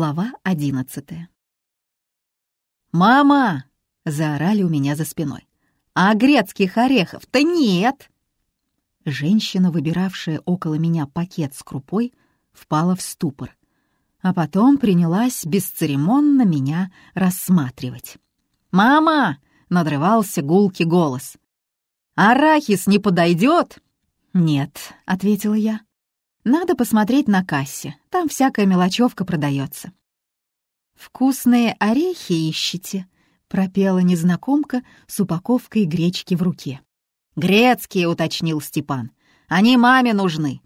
Глава одиннадцатая. «Мама!» — заорали у меня за спиной. «А грецких орехов-то нет!» Женщина, выбиравшая около меня пакет с крупой, впала в ступор, а потом принялась бесцеремонно меня рассматривать. «Мама!» — надрывался гулкий голос. «Арахис не подойдет?» «Нет», — ответила я. «Надо посмотреть на кассе, там всякая мелочевка продается». «Вкусные орехи ищете?» — пропела незнакомка с упаковкой гречки в руке. «Грецкие», — уточнил Степан. «Они маме нужны».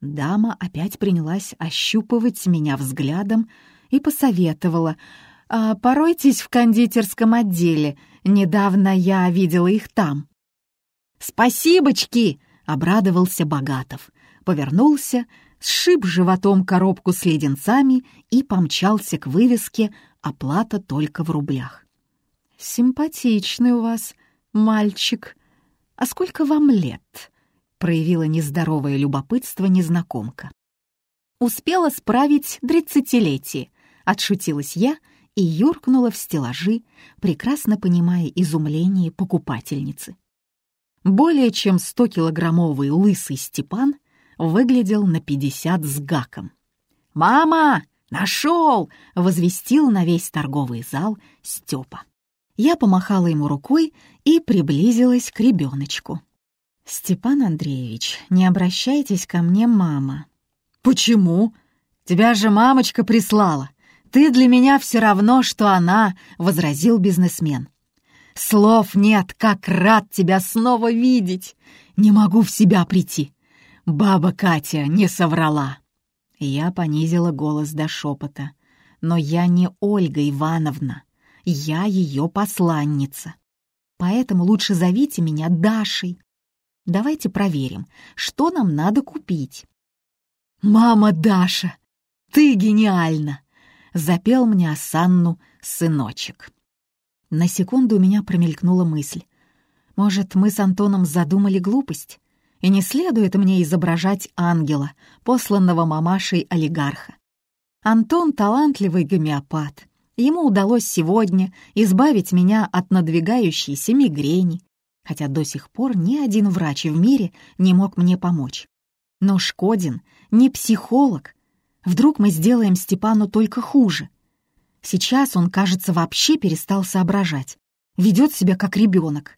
Дама опять принялась ощупывать меня взглядом и посоветовала. «А, «Поройтесь в кондитерском отделе. Недавно я видела их там». «Спасибочки!» — обрадовался Богатов. Повернулся, сшиб животом коробку с леденцами и помчался к вывеске «Оплата только в рублях». «Симпатичный у вас мальчик. А сколько вам лет?» — проявила нездоровое любопытство незнакомка. «Успела справить тридцатилетие», — отшутилась я и юркнула в стеллажи, прекрасно понимая изумление покупательницы. Более чем 100-килограммовый лысый Степан выглядел на 50 с гаком. «Мама! Нашел!» — возвестил на весь торговый зал Степа. Я помахала ему рукой и приблизилась к ребеночку. «Степан Андреевич, не обращайтесь ко мне, мама». «Почему? Тебя же мамочка прислала. Ты для меня все равно, что она», — возразил бизнесмен. «Слов нет, как рад тебя снова видеть. Не могу в себя прийти. Баба Катя не соврала». Я понизила голос до шепота. «Но я не Ольга Ивановна. Я ее посланница. Поэтому лучше зовите меня Дашей. Давайте проверим, что нам надо купить». «Мама Даша, ты гениальна!» — запел мне Асанну сыночек. На секунду у меня промелькнула мысль. Может, мы с Антоном задумали глупость? И не следует мне изображать ангела, посланного мамашей олигарха. Антон — талантливый гомеопат. Ему удалось сегодня избавить меня от надвигающейся мигрени, хотя до сих пор ни один врач в мире не мог мне помочь. Но Шкодин не психолог. Вдруг мы сделаем Степану только хуже. Сейчас он, кажется, вообще перестал соображать. Ведет себя как ребенок.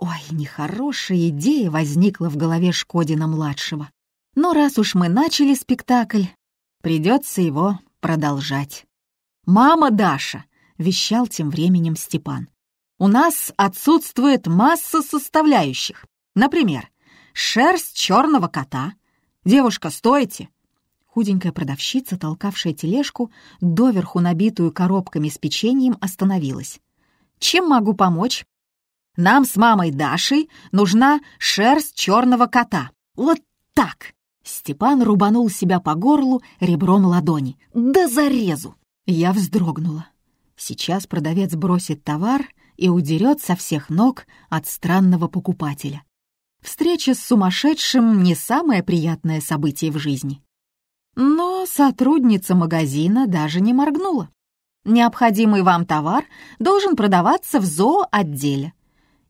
Ой, нехорошая идея возникла в голове Шкодина-младшего. Но раз уж мы начали спектакль, придется его продолжать. «Мама Даша!» — вещал тем временем Степан. «У нас отсутствует масса составляющих. Например, шерсть черного кота. Девушка, стойте!» Худенькая продавщица, толкавшая тележку, доверху набитую коробками с печеньем, остановилась. «Чем могу помочь?» Нам с мамой Дашей нужна шерсть черного кота. Вот так!» Степан рубанул себя по горлу ребром ладони. «Да зарезу!» Я вздрогнула. Сейчас продавец бросит товар и удерет со всех ног от странного покупателя. Встреча с сумасшедшим — не самое приятное событие в жизни. Но сотрудница магазина даже не моргнула. Необходимый вам товар должен продаваться в зооотделе.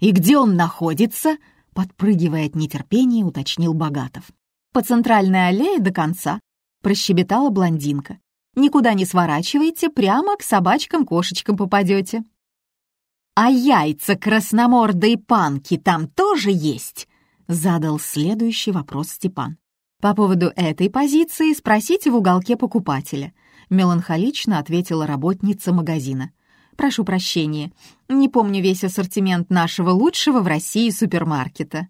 «И где он находится?» — подпрыгивая от нетерпения, уточнил Богатов. «По центральной аллее до конца», — прощебетала блондинка. «Никуда не сворачивайте, прямо к собачкам-кошечкам попадете». «А яйца красномордой панки там тоже есть?» — задал следующий вопрос Степан. «По поводу этой позиции спросите в уголке покупателя», — меланхолично ответила работница магазина. Прошу прощения, не помню весь ассортимент нашего лучшего в России супермаркета».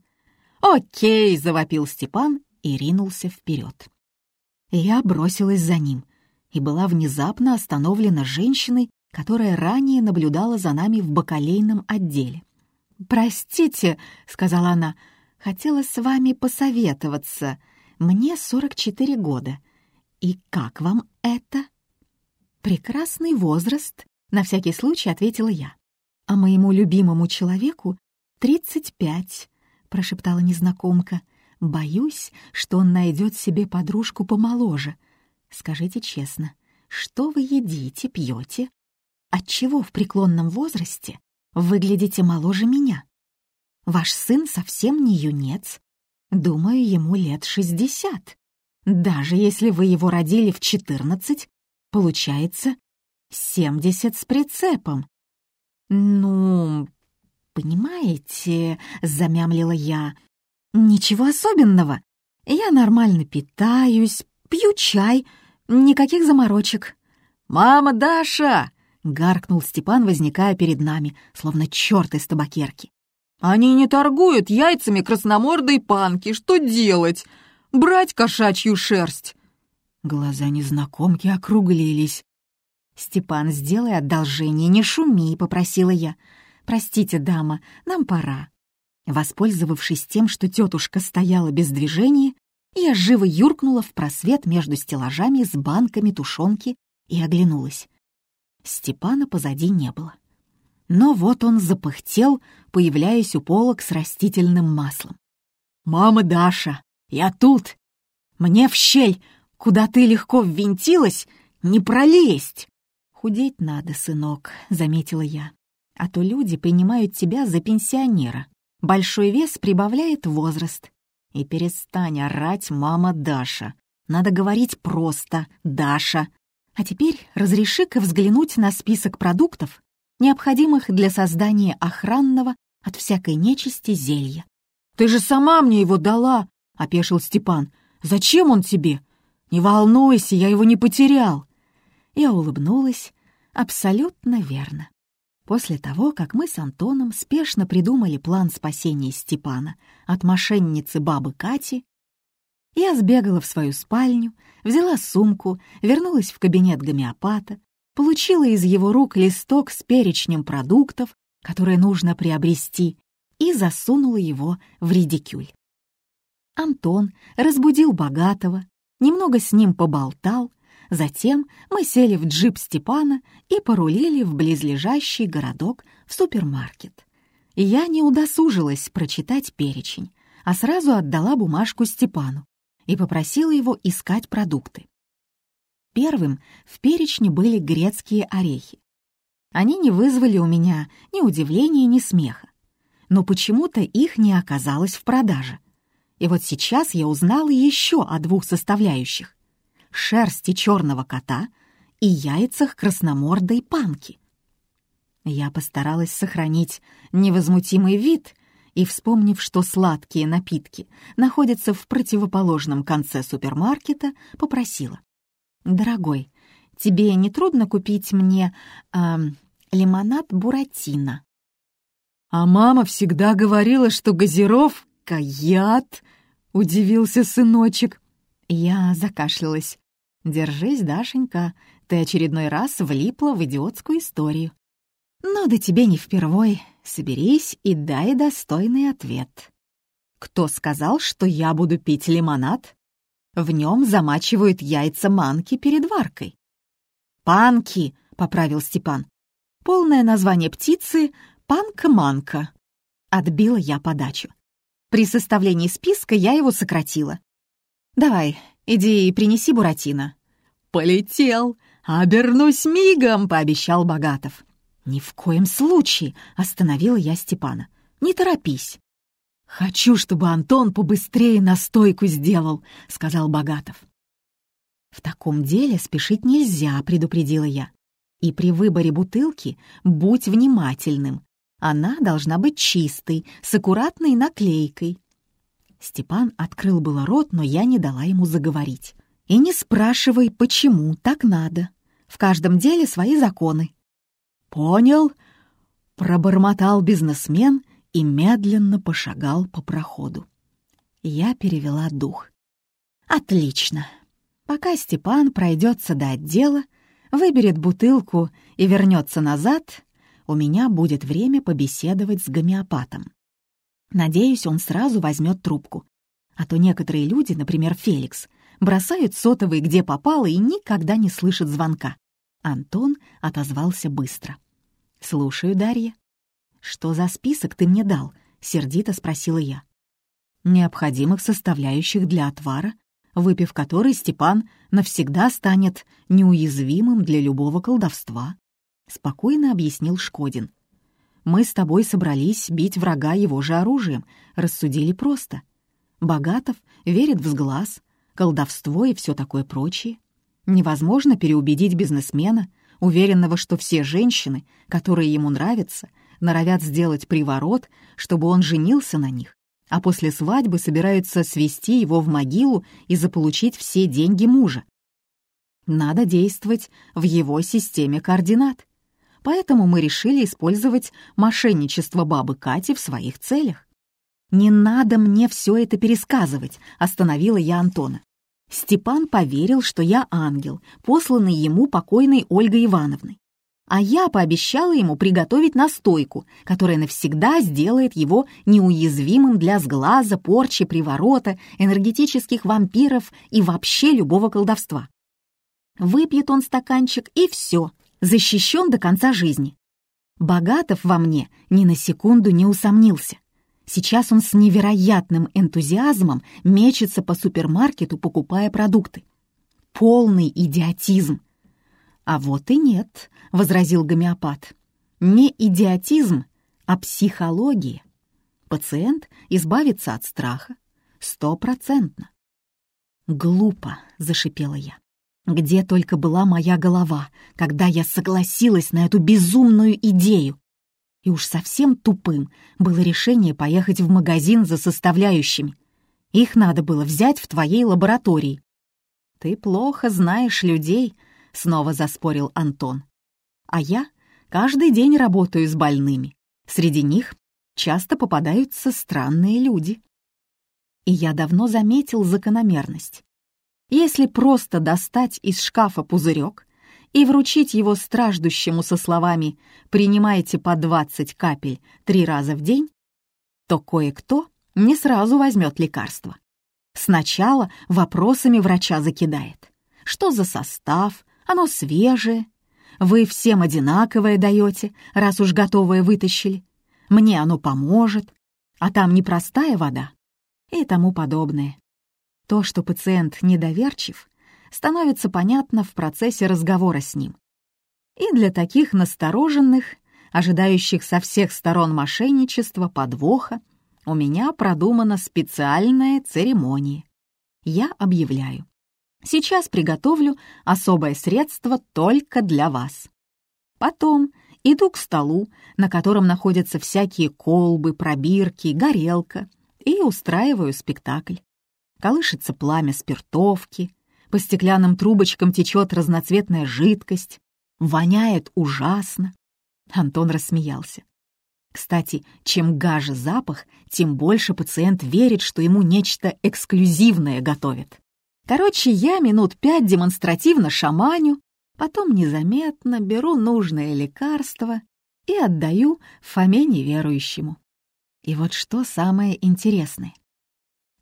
«Окей», — завопил Степан и ринулся вперед. Я бросилась за ним и была внезапно остановлена женщиной, которая ранее наблюдала за нами в бакалейном отделе. «Простите», — сказала она, — «хотела с вами посоветоваться. Мне 44 года. И как вам это?» «Прекрасный возраст на всякий случай ответила я. «А моему любимому человеку тридцать пять», — прошептала незнакомка. «Боюсь, что он найдет себе подружку помоложе. Скажите честно, что вы едите, пьете? Отчего в преклонном возрасте выглядите моложе меня? Ваш сын совсем не юнец. Думаю, ему лет шестьдесят. Даже если вы его родили в четырнадцать, получается семьдесят с прицепом. Ну, понимаете, замямлила я, ничего особенного. Я нормально питаюсь, пью чай, никаких заморочек. «Мама Даша!» — гаркнул Степан, возникая перед нами, словно черт из табакерки. «Они не торгуют яйцами красномордой панки. Что делать? Брать кошачью шерсть?» Глаза незнакомки округлились. «Степан, сделай одолжение, не шуми», — попросила я. «Простите, дама, нам пора». Воспользовавшись тем, что тетушка стояла без движения, я живо юркнула в просвет между стеллажами с банками тушенки и оглянулась. Степана позади не было. Но вот он запыхтел, появляясь у полок с растительным маслом. «Мама Даша, я тут! Мне в щель, куда ты легко ввинтилась, не пролезть!» «Худеть надо, сынок», — заметила я. «А то люди принимают тебя за пенсионера. Большой вес прибавляет возраст. И перестань орать «мама Даша». Надо говорить просто «Даша». А теперь разреши-ка взглянуть на список продуктов, необходимых для создания охранного от всякой нечисти зелья. «Ты же сама мне его дала!» — опешил Степан. «Зачем он тебе? Не волнуйся, я его не потерял!» Я улыбнулась. Абсолютно верно. После того, как мы с Антоном спешно придумали план спасения Степана от мошенницы бабы Кати, я сбегала в свою спальню, взяла сумку, вернулась в кабинет гомеопата, получила из его рук листок с перечнем продуктов, которые нужно приобрести, и засунула его в редикюль. Антон разбудил богатого, немного с ним поболтал, Затем мы сели в джип Степана и порулили в близлежащий городок в супермаркет. Я не удосужилась прочитать перечень, а сразу отдала бумажку Степану и попросила его искать продукты. Первым в перечне были грецкие орехи. Они не вызвали у меня ни удивления, ни смеха. Но почему-то их не оказалось в продаже. И вот сейчас я узнала еще о двух составляющих шерсти черного кота и яйцах красномордой панки. Я постаралась сохранить невозмутимый вид и, вспомнив, что сладкие напитки находятся в противоположном конце супермаркета, попросила. «Дорогой, тебе не трудно купить мне э, лимонад Буратино?» «А мама всегда говорила, что газировка — яд!» — удивился сыночек. Я закашлялась. «Держись, Дашенька, ты очередной раз влипла в идиотскую историю. Но да тебе не впервой. Соберись и дай достойный ответ. Кто сказал, что я буду пить лимонад? В нем замачивают яйца манки перед варкой. «Панки», — поправил Степан. «Полное название птицы — панка-манка». Отбила я подачу. При составлении списка я его сократила. «Давай, иди и принеси Буратино». «Полетел! Обернусь мигом!» — пообещал Богатов. «Ни в коем случае!» — остановила я Степана. «Не торопись!» «Хочу, чтобы Антон побыстрее настойку сделал», — сказал Богатов. «В таком деле спешить нельзя», — предупредила я. «И при выборе бутылки будь внимательным. Она должна быть чистой, с аккуратной наклейкой. Степан открыл было рот, но я не дала ему заговорить. «И не спрашивай, почему так надо. В каждом деле свои законы». «Понял», — пробормотал бизнесмен и медленно пошагал по проходу. Я перевела дух. «Отлично. Пока Степан пройдется до отдела, выберет бутылку и вернется назад, у меня будет время побеседовать с гомеопатом. Надеюсь, он сразу возьмет трубку. А то некоторые люди, например, Феликс, бросают сотовый где попало и никогда не слышат звонка. Антон отозвался быстро. «Слушаю, Дарья». «Что за список ты мне дал?» — сердито спросила я. «Необходимых составляющих для отвара, выпив который Степан навсегда станет неуязвимым для любого колдовства», — спокойно объяснил Шкодин. «Мы с тобой собрались бить врага его же оружием, рассудили просто. Богатов верит в сглаз, колдовство и все такое прочее. Невозможно переубедить бизнесмена, уверенного, что все женщины, которые ему нравятся, норовят сделать приворот, чтобы он женился на них, а после свадьбы собираются свести его в могилу и заполучить все деньги мужа. Надо действовать в его системе координат. Поэтому мы решили использовать мошенничество бабы Кати в своих целях. «Не надо мне все это пересказывать», — остановила я Антона. Степан поверил, что я ангел, посланный ему покойной Ольгой Ивановной. А я пообещала ему приготовить настойку, которая навсегда сделает его неуязвимым для сглаза, порчи, приворота, энергетических вампиров и вообще любого колдовства. Выпьет он стаканчик, и все, защищен до конца жизни. Богатов во мне ни на секунду не усомнился. Сейчас он с невероятным энтузиазмом мечется по супермаркету, покупая продукты. Полный идиотизм. «А вот и нет», — возразил гомеопат. «Не идиотизм, а психология. Пациент избавится от страха. Стопроцентно». «Глупо», — зашипела я. «Где только была моя голова, когда я согласилась на эту безумную идею? И уж совсем тупым было решение поехать в магазин за составляющими. Их надо было взять в твоей лаборатории. «Ты плохо знаешь людей», — снова заспорил Антон. «А я каждый день работаю с больными. Среди них часто попадаются странные люди». И я давно заметил закономерность. Если просто достать из шкафа пузырек и вручить его страждущему со словами «принимайте по 20 капель три раза в день», то кое-кто не сразу возьмет лекарство. Сначала вопросами врача закидает. Что за состав? Оно свежее? Вы всем одинаковое даете, раз уж готовое вытащили. Мне оно поможет. А там непростая вода. И тому подобное. То, что пациент недоверчив, становится понятно в процессе разговора с ним. И для таких настороженных, ожидающих со всех сторон мошенничества, подвоха, у меня продумана специальная церемония. Я объявляю. Сейчас приготовлю особое средство только для вас. Потом иду к столу, на котором находятся всякие колбы, пробирки, горелка, и устраиваю спектакль. Колышется пламя спиртовки, по стеклянным трубочкам течет разноцветная жидкость. Воняет ужасно. Антон рассмеялся. Кстати, чем гаже запах, тем больше пациент верит, что ему нечто эксклюзивное готовят. Короче, я минут пять демонстративно шаманю, потом незаметно беру нужное лекарство и отдаю Фоме неверующему. И вот что самое интересное.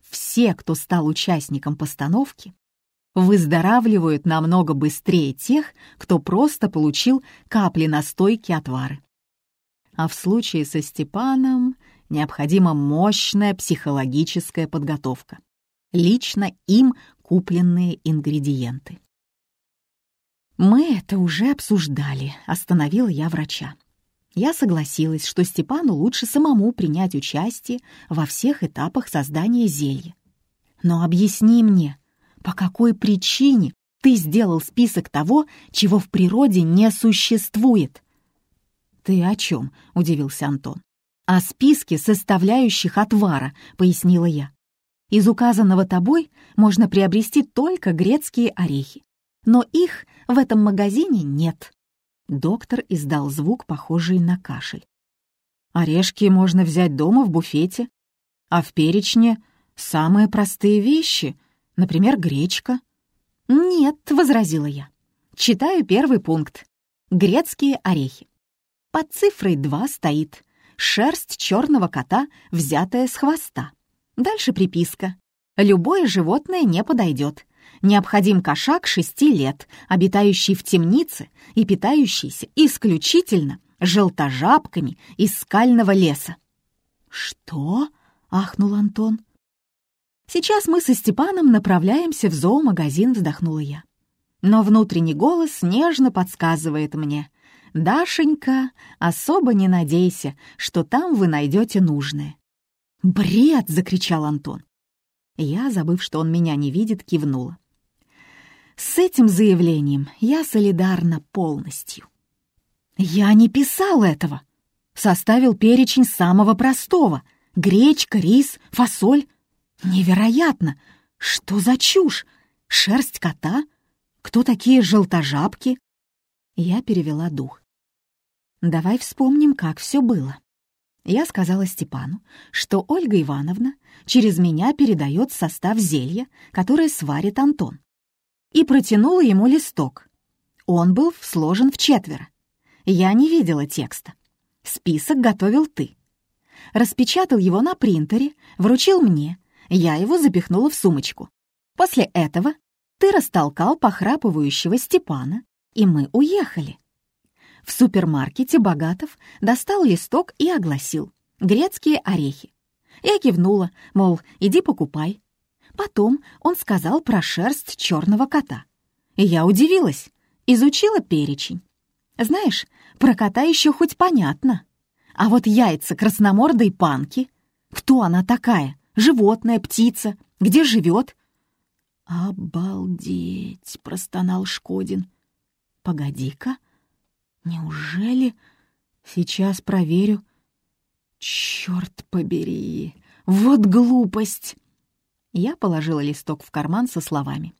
Все, кто стал участником постановки, выздоравливают намного быстрее тех, кто просто получил капли настойки отвары. А в случае со Степаном необходима мощная психологическая подготовка. Лично им купленные ингредиенты. «Мы это уже обсуждали», — остановила я врача. Я согласилась, что Степану лучше самому принять участие во всех этапах создания зелья. Но объясни мне, по какой причине ты сделал список того, чего в природе не существует?» «Ты о чем?» — удивился Антон. «О списке составляющих отвара», — пояснила я. «Из указанного тобой можно приобрести только грецкие орехи, но их в этом магазине нет». Доктор издал звук, похожий на кашель. «Орешки можно взять дома в буфете, а в перечне самые простые вещи — Например, гречка. «Нет», — возразила я. Читаю первый пункт. Грецкие орехи. Под цифрой 2 стоит «Шерсть черного кота, взятая с хвоста». Дальше приписка. Любое животное не подойдет. Необходим кошак шести лет, обитающий в темнице и питающийся исключительно желтожабками из скального леса. «Что?» — ахнул Антон. Сейчас мы со Степаном направляемся в зоомагазин, вздохнула я. Но внутренний голос нежно подсказывает мне. «Дашенька, особо не надейся, что там вы найдете нужное». «Бред!» — закричал Антон. Я, забыв, что он меня не видит, кивнула. С этим заявлением я солидарна полностью. Я не писал этого. Составил перечень самого простого. Гречка, рис, фасоль. Невероятно! Что за чушь? Шерсть кота? Кто такие желтожабки? Я перевела дух. Давай вспомним, как все было. Я сказала Степану, что Ольга Ивановна через меня передает состав зелья, которое сварит Антон. И протянула ему листок. Он был сложен в четверо. Я не видела текста. Список готовил ты. Распечатал его на принтере, вручил мне, я его запихнула в сумочку. После этого ты растолкал похрапывающего Степана, и мы уехали. В супермаркете Богатов достал листок и огласил «Грецкие орехи». Я кивнула, мол, иди покупай. Потом он сказал про шерсть черного кота. И я удивилась, изучила перечень. Знаешь, про кота еще хоть понятно. А вот яйца красномордой панки. Кто она такая? Животное, птица? Где живет? «Обалдеть!» — простонал Шкодин. «Погоди-ка, неужели...» «Сейчас проверю». «Черт побери! Вот глупость!» Я положила листок в карман со словами.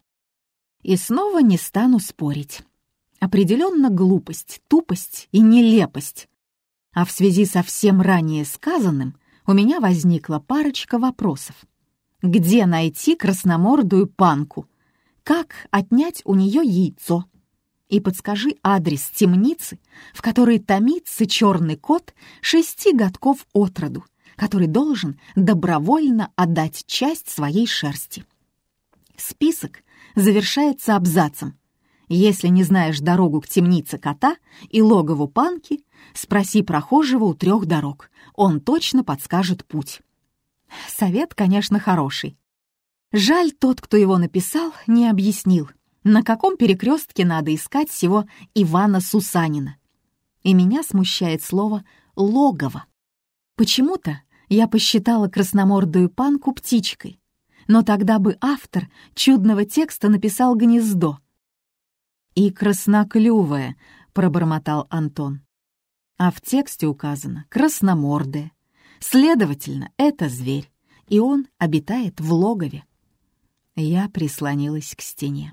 «И снова не стану спорить. Определенно глупость, тупость и нелепость. А в связи со всем ранее сказанным у меня возникла парочка вопросов. Где найти красномордую панку? Как отнять у нее яйцо? И подскажи адрес темницы, в которой томится черный кот шести годков от роду, который должен добровольно отдать часть своей шерсти. Список завершается абзацем. Если не знаешь дорогу к темнице кота и логову панки, спроси прохожего у трех дорог. Он точно подскажет путь. Совет, конечно, хороший. Жаль, тот, кто его написал, не объяснил, на каком перекрестке надо искать всего Ивана Сусанина. И меня смущает слово «логово». Почему-то я посчитала красномордую панку птичкой, но тогда бы автор чудного текста написал «гнездо», «И красноклювая», — пробормотал Антон. А в тексте указано «красномордая». Следовательно, это зверь, и он обитает в логове. Я прислонилась к стене.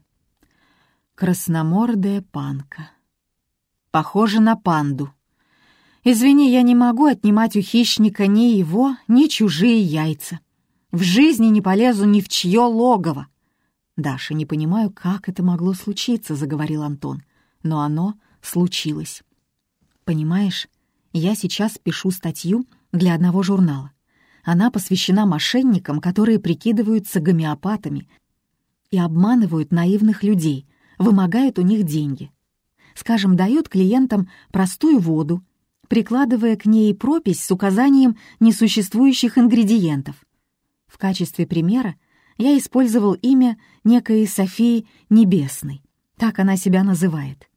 Красномордая панка. Похоже на панду. Извини, я не могу отнимать у хищника ни его, ни чужие яйца. В жизни не полезу ни в чье логово. «Даша, не понимаю, как это могло случиться», — заговорил Антон. «Но оно случилось. Понимаешь, я сейчас пишу статью для одного журнала. Она посвящена мошенникам, которые прикидываются гомеопатами и обманывают наивных людей, вымогают у них деньги. Скажем, дают клиентам простую воду, прикладывая к ней пропись с указанием несуществующих ингредиентов. В качестве примера я использовал имя некой Софии Небесной. Так она себя называет.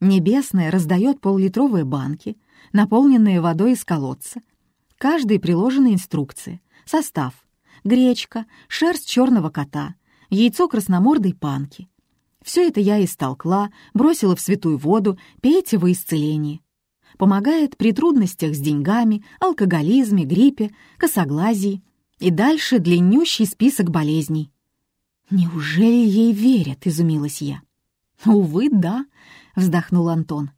Небесная раздает поллитровые банки, наполненные водой из колодца. Каждой приложена инструкция, состав, гречка, шерсть черного кота, яйцо красномордой панки. Все это я истолкла, бросила в святую воду, пейте во исцелении. Помогает при трудностях с деньгами, алкоголизме, гриппе, косоглазии — и дальше длиннющий список болезней. «Неужели ей верят?» — изумилась я. «Увы, да», — вздохнул Антон.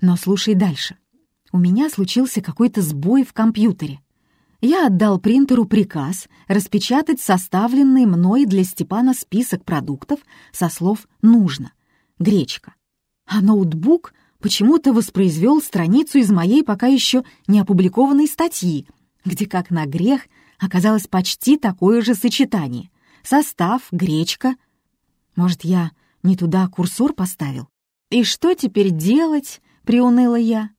«Но слушай дальше. У меня случился какой-то сбой в компьютере. Я отдал принтеру приказ распечатать составленный мной для Степана список продуктов со слов «нужно» — гречка. А ноутбук почему-то воспроизвел страницу из моей пока еще не опубликованной статьи, где, как на грех, оказалось почти такое же сочетание. Состав, гречка. Может, я не туда курсор поставил? И что теперь делать, приуныла я.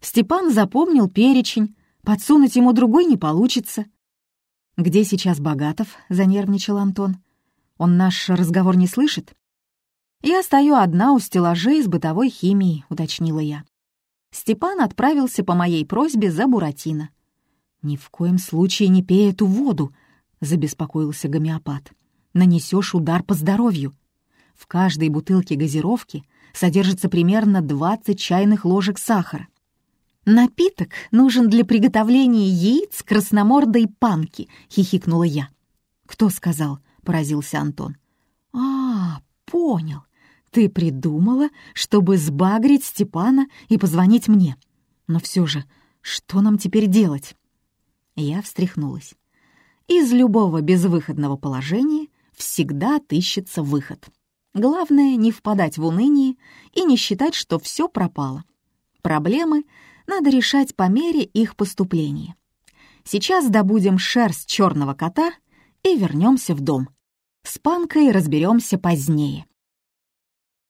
Степан запомнил перечень, подсунуть ему другой не получится. «Где сейчас Богатов?» — занервничал Антон. «Он наш разговор не слышит?» «Я стою одна у стеллажей с бытовой химией», — уточнила я. Степан отправился по моей просьбе за Буратино. «Ни в коем случае не пей эту воду», — забеспокоился гомеопат. «Нанесешь удар по здоровью. В каждой бутылке газировки содержится примерно 20 чайных ложек сахара. «Напиток нужен для приготовления яиц красномордой панки», — хихикнула я. «Кто сказал?» — поразился Антон. «А, понял. Ты придумала, чтобы сбагрить Степана и позвонить мне. Но все же, что нам теперь делать?» Я встряхнулась. Из любого безвыходного положения всегда отыщется выход. Главное — не впадать в уныние и не считать, что все пропало. Проблемы надо решать по мере их поступления. Сейчас добудем шерсть черного кота и вернемся в дом. С панкой разберемся позднее.